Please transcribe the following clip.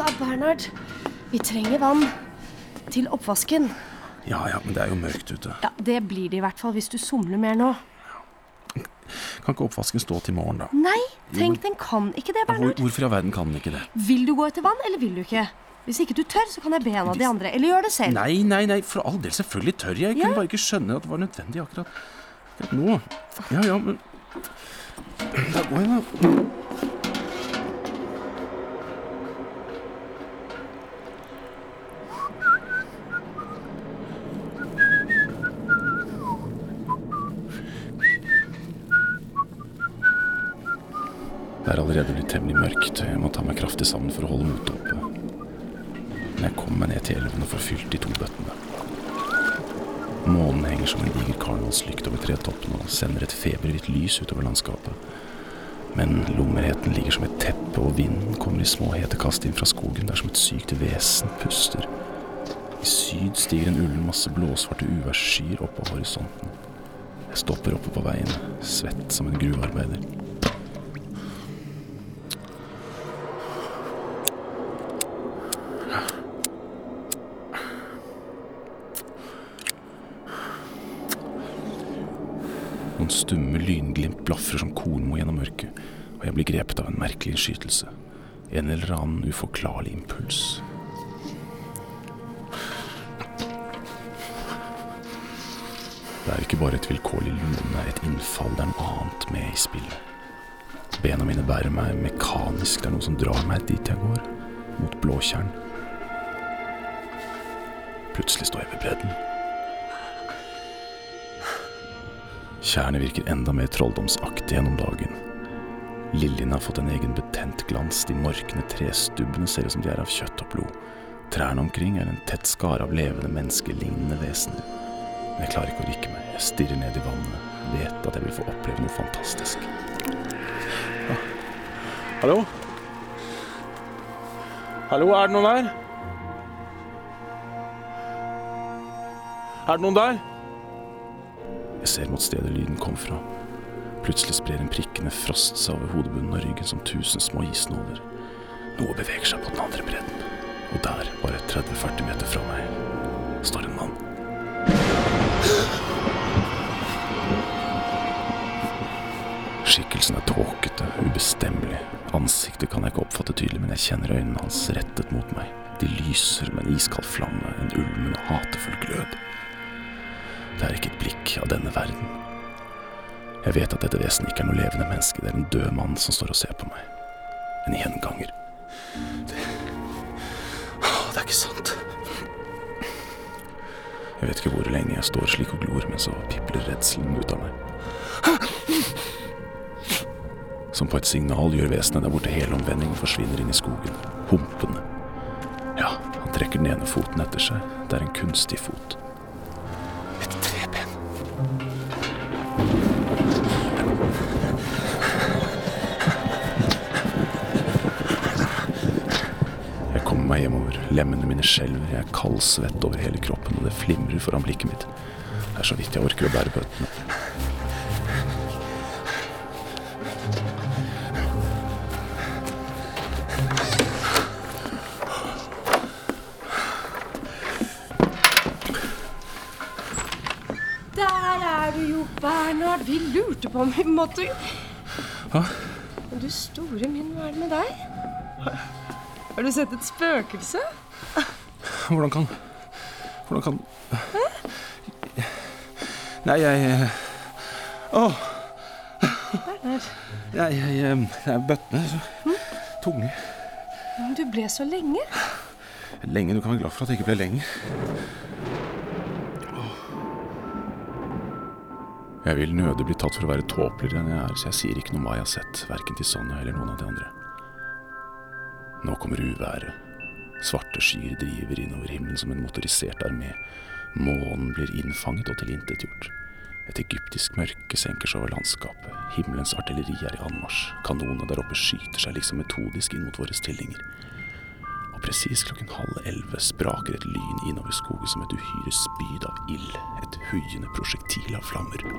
da, Bernhard. Vi trenger vann til oppvasken. Ja ja, men det er jo mørkt ute. Ja, Det blir det i hvert fall hvis du somler mer nå. Kan ikke oppvasken stå til morgen, da? Nei, tenk, den kan ikke det, Hvor, hvorfor i all verden kan den ikke det? Vil du gå etter vann, eller vil du ikke? Hvis ikke du tør, så kan jeg be en av de andre. Eller gjør det selv. Nei, nei, nei, for all del, selvfølgelig tør jeg. Jeg Ja. kunne bare ikke skjønne at det var nødvendig akkurat akkurat nå. Ja ja, men Da går jeg, da. Det er allerede blitt temmelig mørkt. og Jeg må ta meg kraftig sammen for å holde motet oppe. Men jeg kommer meg ned til elven og får fylt de to bøttene. Månen henger som en diger karnevalslykt over tretoppene og sender et feberhvitt lys utover landskapet. Men lommerheten ligger som et teppe, og vinden kommer i små hetekast inn fra skogen der som et sykt vesen puster. I syd stiger en ullen masse blåsvarte uværsskyer opp av horisonten. Jeg stopper oppe på veien, svett som en gruvearbeider. Noen stumme lynglimt blafrer som kornmo gjennom mørket, og jeg blir grepet av en merkelig innskytelse. En eller annen uforklarlig impuls. Det er ikke bare et vilkårlig lune, et innfall, det er noe annet med i spillet. Bena mine bærer meg mekanisk, det er noe som drar meg dit jeg går, mot Blåtjern. Plutselig står jeg ved bredden. Tjernet virker enda mer trolldomsaktig gjennom dagen. Liljene har fått en egen betent glans, de morkne trestubbene ser ut som de er av kjøtt og blod. Trærne omkring er en tett skare av levende, menneskelignende vesener. Men jeg klarer ikke å rikke meg. Jeg stirrer ned i vannet, vet at jeg vil få oppleve noe fantastisk. Ah. Hallo? Hallo, er det noen der? Er det noen der? Jeg ser mot stedet lyden kom fra. Plutselig sprer en prikkende frost seg over hodebunnen og ryggen som tusen små isnåler. Noe beveger seg på den andre bredden, og der, bare 30-40 meter fra meg, står en mann. Skikkelsen er tåkete, ubestemmelig. Ansiktet kan jeg ikke oppfatte tydelig, men jeg kjenner øynene hans rettet mot meg. De lyser med en iskald flamme, en ulmende, hatefull glød. Det er ikke et blikk av denne verden. Jeg vet at dette vesenet ikke er noe levende menneske, det er en død mann som står og ser på meg. En gjenganger. Det Åh, Det er ikke sant. Jeg vet ikke hvor lenge jeg står slik og glor, men så pipler redselen ut av meg. Som på et signal gjør vesenet der borte helomvending og forsvinner inn i skogen, humpende. Ja, han trekker den ene foten etter seg. Det er en kunstig fot. Meg hjemover. Lemmene mine skjelver. Jeg er kaldsvett over hele kroppen, og det flimrer foran blikket mitt. Det er så vidt jeg orker å bære bøttene. Der er du jo, Bernhard. Vi lurte på om vi måtte Hå? Du store min, hva er det med deg? Har du sett et spøkelse? Hvordan kan Hvordan kan Hæ? Nei, jeg Å! Oh. Der. jeg, jeg, jeg er bøttene Så. så tunge. men du ble så lenge. Lenge. Du kan være glad for at det ikke ble lenger. Jeg vil nødig bli tatt for å være tåpeligere enn jeg er, så jeg sier ikke noe om hva jeg har sett, verken til Sonja eller noen av de andre. Nå kommer uværet. Svarte skyer driver innover himmelen som en motorisert armé. Månen blir innfanget og tilintetgjort. Et egyptisk mørke senker seg over landskapet. Himmelens artilleri er i anmarsj. Kanonene der oppe skyter seg liksom metodisk inn mot våre stillinger. Og presis klokken halv elleve spraker et lyn innover skogen som et uhyre spyd av ild. Et huiende prosjektil av flammer.